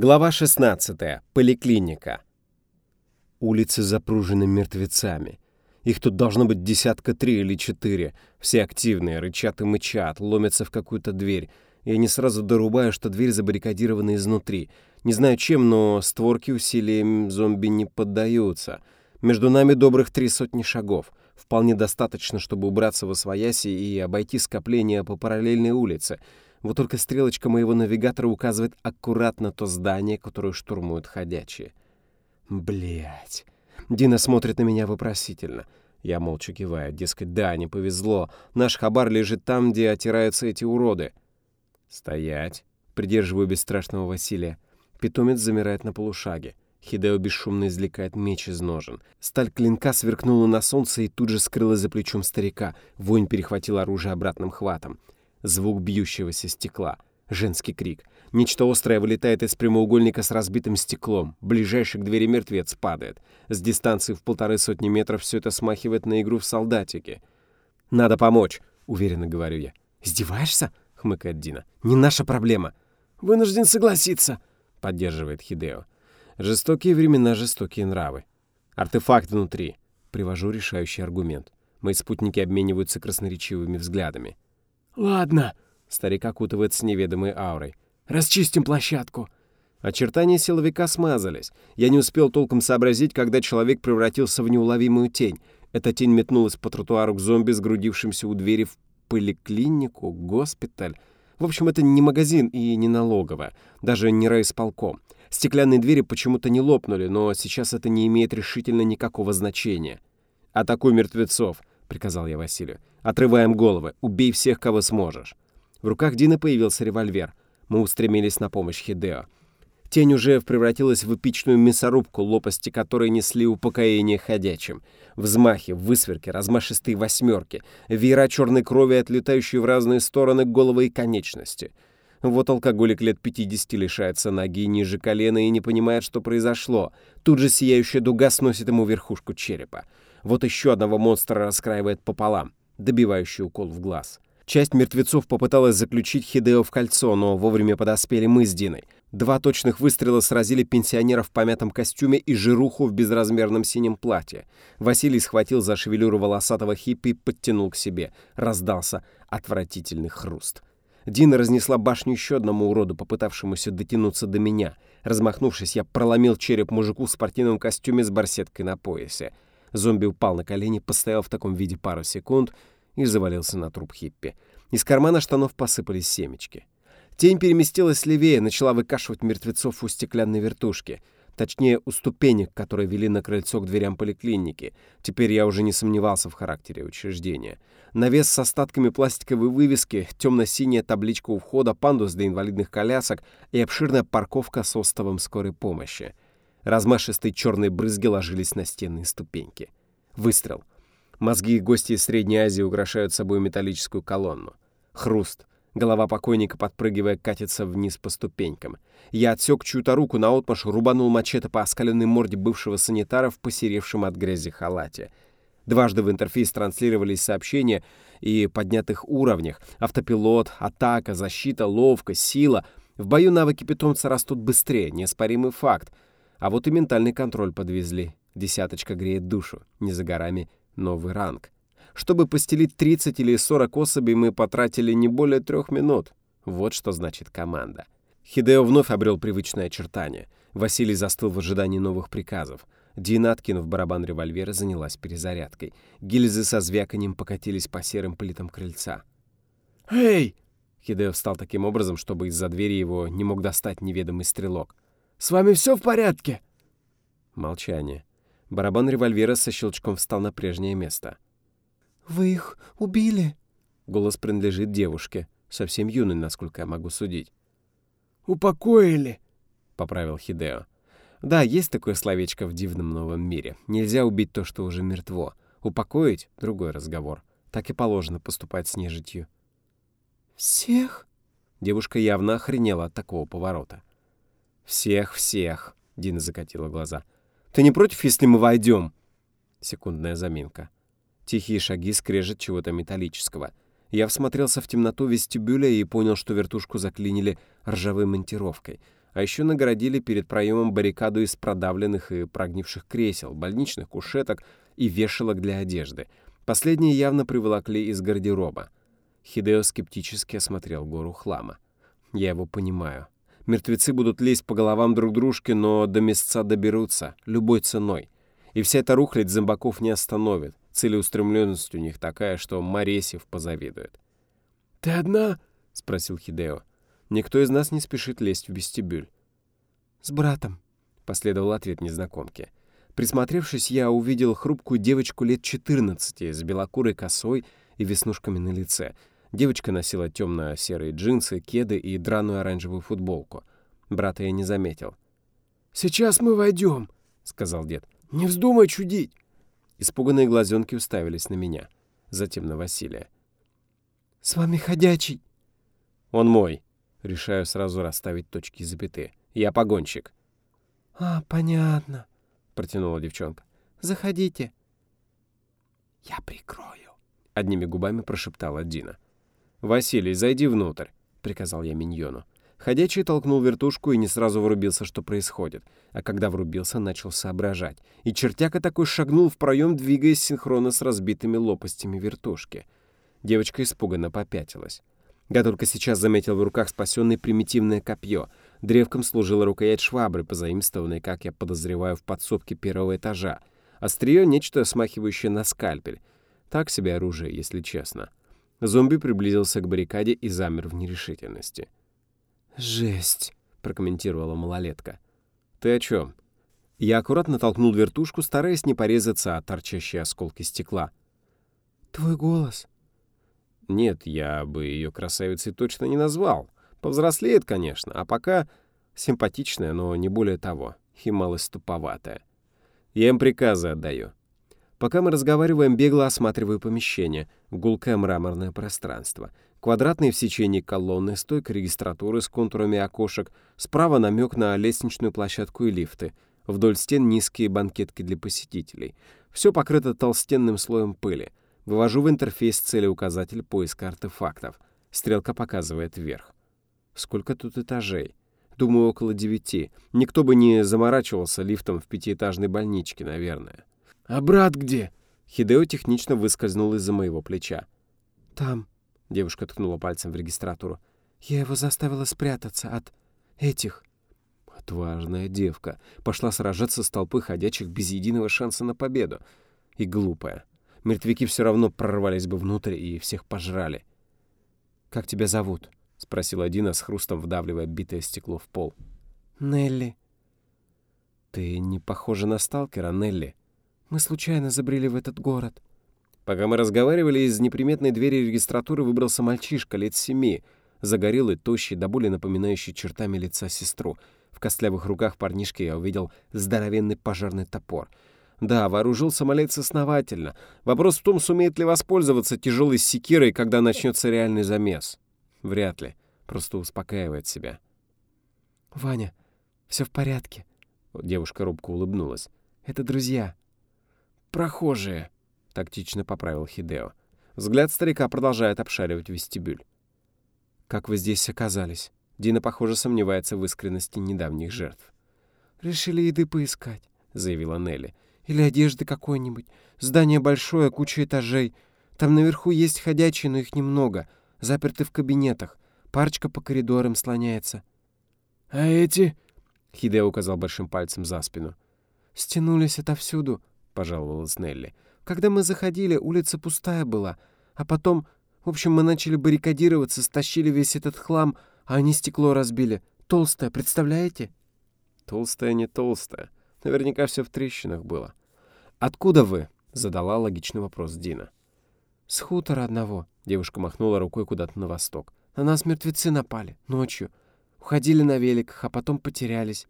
Глава 16. Поликлиника. Улицы запружены мертвецами. Их тут должно быть десятка три или четыре. Все активные, рычат и мычат, ломятся в какую-то дверь. Я не сразу дорубаю, что дверь забаррикадирована изнутри. Не знаю чем, но створки усилием зомби не поддаются. Между нами добрых три сотни шагов. Вполне достаточно, чтобы убраться во свояси и обойти скопление по параллельной улице — вот только стрелочка моего навигатора указывает аккуратно то здание, которое штурмуют ходячие. Блять. Дина смотрит на меня вопросительно. Я молча киваю, дескать, да, не повезло. Наш хабар лежит там, где отираются эти уроды. Стоять. Придерживаю бесстрашного Василия. Питомец замирает на полушаге. Хидео бесшумно извлекает меч из ножен. Сталь клинка сверкнула на солнце и тут же скрылась за плечом старика. Воин перехватил оружие обратным хватом. Звук бьющегося стекла. Женский крик. Нечто острое вылетает из прямоугольника с разбитым стеклом. Ближайший к двери мертвец падает. С дистанции в полторы сотни метров все это смахивает на игру в солдатики. «Надо помочь», — уверенно говорю я. «Издеваешься?» — хмыкает Дина. «Не наша проблема». «Вынужден согласиться», — поддерживает Хидео. «Жестокие времена, жестокие нравы. Артефакт внутри». Привожу решающий аргумент. Мои спутники обмениваются красноречивыми взглядами. «Ладно», — старик окутывает с неведомой аурой. «Расчистим площадку». Очертания силовика смазались. Я не успел толком сообразить, когда человек превратился в неуловимую тень. Эта тень метнулась по тротуару к зомби, сгрудившимся у двери в поликлинику, госпиталь. В общем, это не магазин и не налоговая, даже не райисполком. Стеклянные двери почему-то не лопнули, но сейчас это не имеет решительно никакого значения. «Атакуй мертвецов!» — приказал я Василию. «Отрываем головы. Убей всех, кого сможешь». В руках Дины появился револьвер. Мы устремились на помощь Хидео. Тень уже превратилась в эпичную мясорубку, лопасти которой несли упокоение ходячим. Взмахи, высверки, размашистые восьмерки, веера черной крови, отлетающие в разные стороны головы и конечности. Вот алкоголик лет 50 лишается ноги ниже колена и не понимает, что произошло. Тут же сияющая дуга сносит ему верхушку черепа. Вот еще одного монстра раскраивает пополам, добивающий укол в глаз. Часть мертвецов попыталась заключить Хидео в кольцо, но вовремя подоспели мы с Диной. Два точных выстрела сразили пенсионера в помятом костюме и жируху в безразмерном синем платье. Василий схватил за шевелюру волосатого хиппи и подтянул к себе. Раздался отвратительный хруст. Дина разнесла башню еще одному уроду, попытавшемуся дотянуться до меня. Размахнувшись, я проломил череп мужику в спортивном костюме с барсеткой на поясе. Зомби упал на колени, постоял в таком виде пару секунд и завалился на труп хиппи. Из кармана штанов посыпались семечки. Тень переместилась левее, начала выкашивать мертвецов у стеклянной вертушки. Точнее, у ступенек, которые вели на крыльцо к дверям поликлиники. Теперь я уже не сомневался в характере учреждения. Навес с остатками пластиковой вывески, темно-синяя табличка у входа, пандус для инвалидных колясок и обширная парковка с остовом скорой помощи. Размашистые черные брызги ложились на стенные ступеньки. Выстрел. Мозги гостей Средней Азии украшают собой металлическую колонну. Хруст. Голова покойника, подпрыгивая, катится вниз по ступенькам. Я отсек чью-то руку наотмашь, рубанул мачете по оскаленной морде бывшего санитара в посеревшем от грязи халате. Дважды в интерфейс транслировались сообщения и поднятых уровнях. Автопилот, атака, защита, ловкость, сила. В бою навыки питомца растут быстрее, неоспоримый факт — а вот и ментальный контроль подвезли. Десяточка греет душу. Не за горами новый ранг. Чтобы постелить 30 или 40 особей, мы потратили не более трех минут. Вот что значит команда. Хидео вновь обрел привычное очертание. Василий застыл в ожидании новых приказов. Дина, откинув барабан револьвера, занялась перезарядкой. Гильзы со звяканием покатились по серым плитам крыльца. «Эй!» Хидео встал таким образом, чтобы из-за двери его не мог достать неведомый стрелок. С вами все в порядке?» Молчание. Барабан револьвера со щелчком встал на прежнее место. «Вы их убили?» Голос принадлежит девушке, совсем юной, насколько я могу судить. «Упокоили», — поправил Хидео. «Да, есть такое словечко в дивном новом мире. Нельзя убить то, что уже мертво. Упокоить — другой разговор. Так и положено поступать с нежитью». «Всех?» Девушка явно охренела от такого поворота. «Всех, всех!» — Дина закатила глаза. «Ты не против, если мы войдем?» Секундная заминка. Тихие шаги скрежет чего-то металлического. Я всмотрелся в темноту вестибюля и понял, что вертушку заклинили ржавой монтировкой. А еще нагородили перед проемом баррикаду из продавленных и прогнивших кресел, больничных кушеток и вешалок для одежды. Последние явно приволокли из гардероба. Хидео скептически осмотрел гору хлама. Я его понимаю. Мертвецы будут лезть по головам друг дружки, но до места доберутся, любой ценой. И вся эта рухлядь зомбаков не остановит. Целеустремленность у них такая, что Моресев позавидует. «Ты одна?» — спросил Хидео. Никто из нас не спешит лезть в вестибюль. «С братом», — последовал ответ незнакомки. Присмотревшись, я увидел хрупкую девочку лет 14 с белокурой косой и веснушками на лице. Девочка носила темно-серые джинсы, кеды и драную оранжевую футболку. Брата я не заметил. «Сейчас мы войдем», — сказал дед. «Не вздумай чудить!» Испуганные глазенки уставились на меня, затем на Василия. «С вами ходячий!» «Он мой!» Решаю сразу расставить точки и запятые. «Я погонщик!» «А, понятно!» — протянула девчонка. «Заходите!» «Я прикрою!» — одними губами прошептала Дина. «Василий, зайди внутрь!» — приказал я миньону. Ходячий толкнул вертушку и не сразу врубился, что происходит. А когда врубился, начал соображать. И чертяка такой шагнул в проем, двигаясь синхронно с разбитыми лопастями вертушки. Девочка испуганно попятилась. Я только сейчас заметил в руках спасенное примитивное копье. Древком служила рукоять швабры, позаимствованной, как я подозреваю, в подсобке первого этажа. Острие — нечто смахивающее на скальпель. Так себе оружие, если честно. Зомби приблизился к баррикаде и замер в нерешительности. «Жесть», — прокомментировала малолетка. «Ты о чем?» Я аккуратно толкнул вертушку, стараясь не порезаться от торчащие осколки стекла. «Твой голос». «Нет, я бы ее красавицей точно не назвал. Повзрослеет, конечно, а пока симпатичная, но не более того, и малость туповатая. Я им приказы отдаю. Пока мы разговариваем, бегло осматриваю помещение, гулкое мраморное пространство — Квадратные в сечении колонны, стойка регистратуры с контурами окошек, справа намек на лестничную площадку и лифты, вдоль стен низкие банкетки для посетителей. Все покрыто толстенным слоем пыли. Вывожу в интерфейс целеуказатель поиска артефактов. Стрелка показывает вверх. Сколько тут этажей? Думаю, около девяти. Никто бы не заморачивался лифтом в пятиэтажной больничке, наверное. «А брат где?» Хидео технично выскользнул из-за моего плеча. «Там», Девушка ткнула пальцем в регистратуру. «Я его заставила спрятаться от этих». Отважная девка. Пошла сражаться с толпой ходячих без единого шанса на победу. И глупая. Мертвяки все равно прорвались бы внутрь и всех пожрали. «Как тебя зовут?» — спросил Дина с хрустом, вдавливая битое стекло в пол. «Нелли». «Ты не похожа на сталкера, Нелли». «Мы случайно забрели в этот город». Пока мы разговаривали, из неприметной двери регистратуры выбрался мальчишка лет семи, загорелый, тощий, до боли напоминающий чертами лица сестру. В костлявых руках парнишки я увидел здоровенный пожарный топор. Да, вооружился малец основательно. Вопрос в том, сумеет ли воспользоваться тяжелой секирой, когда начнется реальный замес. Вряд ли. Просто успокаивает себя. «Ваня, все в порядке». Девушка робко улыбнулась. «Это друзья». «Прохожие», тактично поправил Хидео. Взгляд старика продолжает обшаривать вестибюль. «Как вы здесь оказались?» Дина, похоже, сомневается в искренности недавних жертв. «Решили еды поискать», — заявила Нелли. «Или одежды какой-нибудь. Здание большое, куча этажей. Там наверху есть ходячие, но их немного. Заперты в кабинетах. Парочка по коридорам слоняется». «А эти?» — Хидео указал большим пальцем за спину. «Стянулись отовсюду», — пожаловалась Нелли. Когда мы заходили, улица пустая была. А потом, в общем, мы начали баррикадироваться, стащили весь этот хлам, а они стекло разбили. Толстое, представляете? Толстая не толстая. Наверняка все в трещинах было. «Откуда вы?» — задала логичный вопрос Дина. «С хутора одного», — девушка махнула рукой куда-то на восток. «На нас мертвецы напали. Ночью. Уходили на великах, а потом потерялись».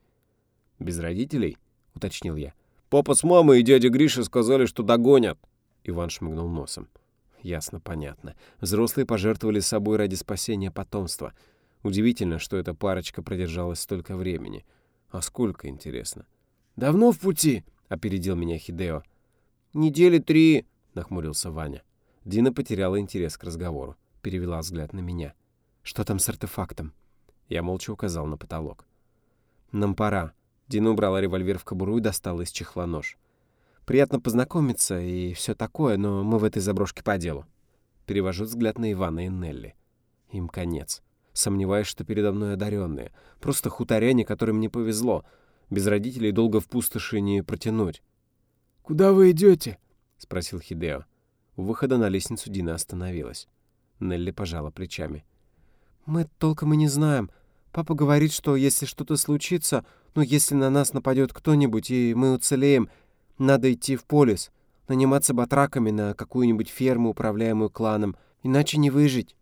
«Без родителей?» — уточнил я. Папа с мамой и дядя Гриша сказали, что догонят. Иван шмыгнул носом. Ясно, понятно. Взрослые пожертвовали собой ради спасения потомства. Удивительно, что эта парочка продержалась столько времени. А сколько, интересно? «Давно в пути?» — опередил меня Хидео. «Недели три», — нахмурился Ваня. Дина потеряла интерес к разговору. Перевела взгляд на меня. «Что там с артефактом?» Я молча указал на потолок. «Нам пора». Дина убрала револьвер в кобуру и достала из чехла нож. «Приятно познакомиться и все такое, но мы в этой заброшке по делу». Перевожу взгляд на Ивана и Нелли. Им конец. Сомневаюсь, что передо мной одаренные. Просто хуторяне, которым не повезло. Без родителей долго в пустоши не протянуть. «Куда вы идете?» — спросил Хидео. У выхода на лестницу Дина остановилась. Нелли пожала плечами. «Мы толком и не знаем. Папа говорит, что если что-то случится, ну, если на нас нападет кто-нибудь, и мы уцелеем, надо идти в полис, наниматься батраками на какую-нибудь ферму, управляемую кланом, иначе не выжить».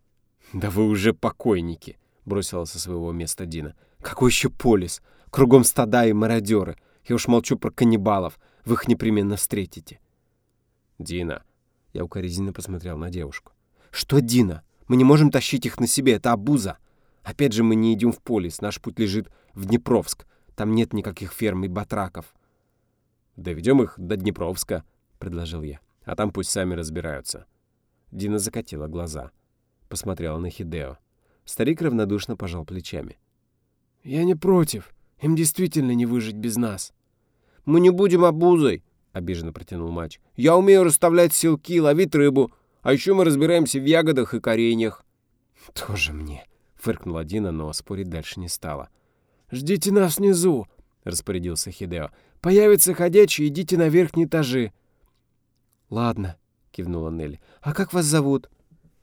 «Да вы уже покойники», — бросила со своего места Дина. «Какой еще полис? Кругом стада и мародеры. Я уж молчу про каннибалов. Вы их непременно встретите». «Дина», — я укоризненно посмотрел на девушку. «Что Дина? Мы не можем тащить их на себе, это обуза. Опять же, мы не идем в полис, наш путь лежит в Днепровск. Там нет никаких ферм и батраков». «Доведем их до Днепровска», — предложил я. «А там пусть сами разбираются». Дина закатила глаза посмотрела на Хидео. Старик равнодушно пожал плечами. «Я не против. Им действительно не выжить без нас». «Мы не будем обузой», — обиженно протянул матч. «Я умею расставлять силки, ловить рыбу, а еще мы разбираемся в ягодах и кореньях». «Тоже мне», — фыркнула Дина, но спорить дальше не стала. «Ждите нас внизу», — распорядился Хидео. «Появятся ходячие, идите на верхние этажи». «Ладно», — кивнула Нелли. «А как вас зовут?»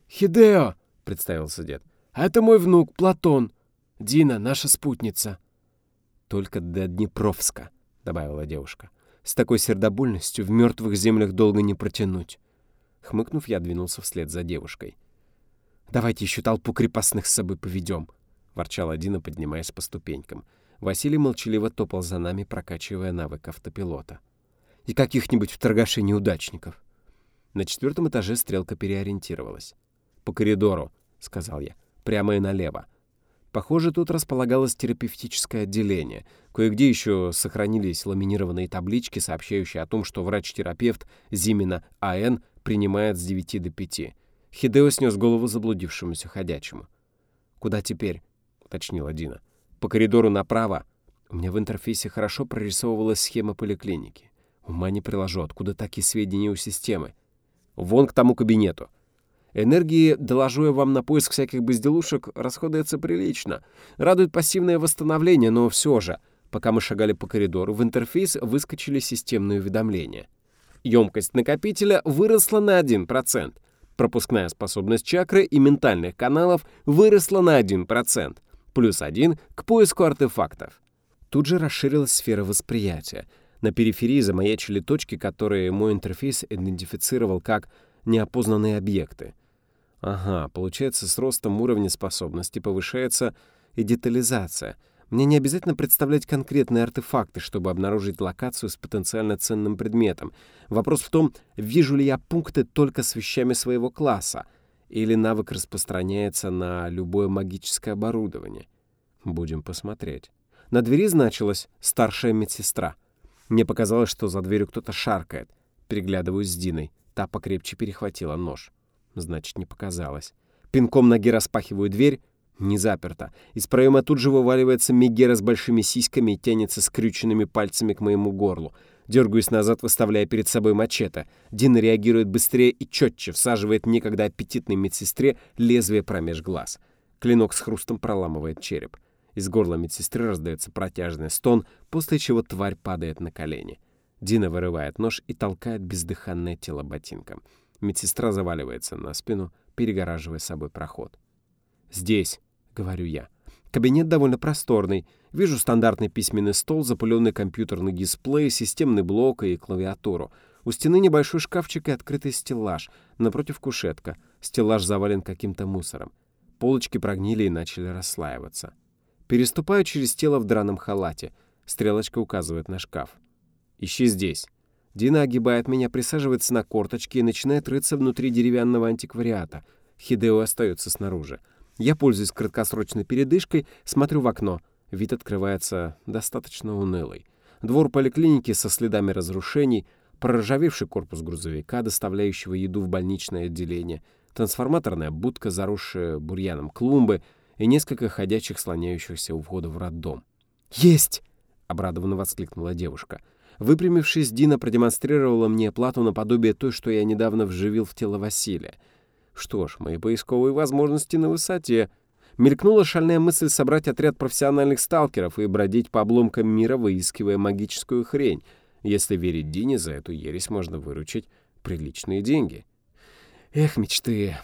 «Хидео!» — представился дед. «Это мой внук Платон. Дина, наша спутница». «Только до Днепровска», — добавила девушка. «С такой сердобольностью в мертвых землях долго не протянуть». Хмыкнув, я двинулся вслед за девушкой. «Давайте еще толпу крепостных с собой поведем», — ворчала Дина, поднимаясь по ступенькам. Василий молчаливо топал за нами, прокачивая навык автопилота. «И каких-нибудь торгашей-неудачников». На четвертом этаже стрелка переориентировалась. «По коридору», — сказал я, — «прямо и налево». Похоже, тут располагалось терапевтическое отделение. Кое-где еще сохранились ламинированные таблички, сообщающие о том, что врач-терапевт Зимина А.Н. принимает с 9 до 5. Хидео снес голову заблудившемуся ходячему. «Куда теперь?» — уточнила Дина. «По коридору направо». У меня в интерфейсе хорошо прорисовывалась схема поликлиники. Ума не приложу, откуда такие сведения у системы. «Вон к тому кабинету», Энергии, доложу я вам на поиск всяких безделушек, расходуется прилично. Радует пассивное восстановление, но все же, пока мы шагали по коридору, в интерфейс выскочили системные уведомления. Емкость накопителя выросла на 1%. Пропускная способность чакры и ментальных каналов выросла на 1%. Плюс 1 к поиску артефактов. Тут же расширилась сфера восприятия. На периферии замаячили точки, которые мой интерфейс идентифицировал как неопознанные объекты — Ага, получается, с ростом уровня способности повышается и детализация. Мне не обязательно представлять конкретные артефакты, чтобы обнаружить локацию с потенциально ценным предметом. Вопрос в том, вижу ли я пункты только с вещами своего класса, или навык распространяется на любое магическое оборудование. Будем посмотреть. На двери значилась «старшая медсестра». Мне показалось, что за дверью кто-то шаркает. Переглядываюсь с Диной. Та покрепче перехватила нож. Значит, не показалось. Пинком ноги распахиваю дверь. Не заперто. Из проема тут же вываливается Мегера с большими сиськами и тянется скрюченными пальцами к моему горлу. Дергаюсь назад, выставляя перед собой мачете. Дина реагирует быстрее и четче, всаживает некогда аппетитной медсестре лезвие промеж глаз. Клинок с хрустом проламывает череп. Из горла медсестры раздается протяжный стон, после чего тварь падает на колени. Дина вырывает нож и толкает бездыханное тело ботинком. Медсестра заваливается на спину, перегораживая собой проход. «Здесь», — говорю я. Кабинет довольно просторный. Вижу стандартный письменный стол, запыленный компьютерный дисплей, системный блок и клавиатуру. У стены небольшой шкафчик и открытый стеллаж. Напротив кушетка. Стеллаж завален каким-то мусором. Полочки прогнили и начали расслаиваться. Переступаю через тело в драном халате. Стрелочка указывает на шкаф. «Ищи здесь». Дина огибает меня, присаживается на корточки и начинает рыться внутри деревянного антиквариата. Хидео остается снаружи. Я пользуюсь краткосрочной передышкой, смотрю в окно. Вид открывается достаточно унылый. Двор поликлиники со следами разрушений, проржавевший корпус грузовика, доставляющего еду в больничное отделение, трансформаторная будка, заросшая бурьяном клумбы и несколько ходячих, слоняющихся у входа в роддом. «Есть!» — обрадованно воскликнула девушка. Выпрямившись, Дина продемонстрировала мне плату наподобие той, что я недавно вживил в тело Василия. Что ж, мои поисковые возможности на высоте. Мелькнула шальная мысль собрать отряд профессиональных сталкеров и бродить по обломкам мира, выискивая магическую хрень. Если верить Дине, за эту ересь можно выручить приличные деньги. Эх, мечты.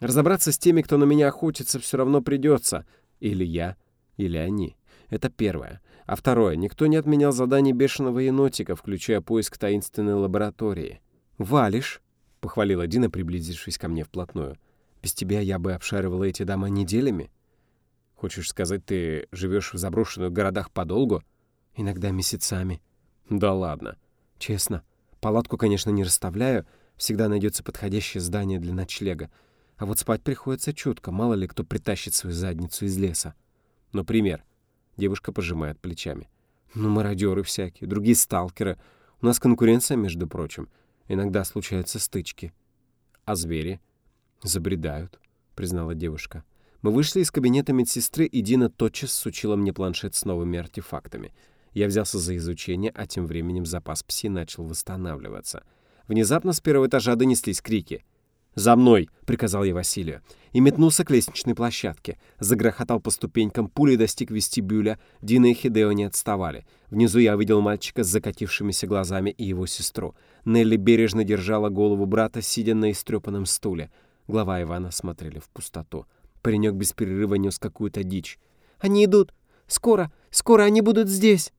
Разобраться с теми, кто на меня охотится, все равно придется. Или я, или они. Это первое. А второе, никто не отменял заданий бешеного енотика, включая поиск таинственной лаборатории. «Валишь?» — похвалила Дина, приблизившись ко мне вплотную. «Без тебя я бы обшаривала эти дома неделями». «Хочешь сказать, ты живешь в заброшенных городах подолгу?» «Иногда месяцами». «Да ладно». «Честно. Палатку, конечно, не расставляю. Всегда найдется подходящее здание для ночлега. А вот спать приходится чутко, мало ли кто притащит свою задницу из леса». «Например?» Девушка пожимает плечами. «Ну, мародеры всякие, другие сталкеры. У нас конкуренция, между прочим. Иногда случаются стычки». «А звери?» «Забредают», — признала девушка. Мы вышли из кабинета медсестры, и Дина тотчас сучила мне планшет с новыми артефактами. Я взялся за изучение, а тем временем запас пси начал восстанавливаться. Внезапно с первого этажа донеслись крики — «За мной!» — приказал я Василию. И метнулся к лестничной площадке. Загрохотал по ступенькам, пулей достиг вестибюля. Дина и Хидео не отставали. Внизу я увидел мальчика с закатившимися глазами и его сестру. Нелли бережно держала голову брата, сидя на истрепанном стуле. Глава Ивана смотрели в пустоту. Паренек без перерыва нес какую-то дичь. «Они идут! Скоро! Скоро они будут здесь!»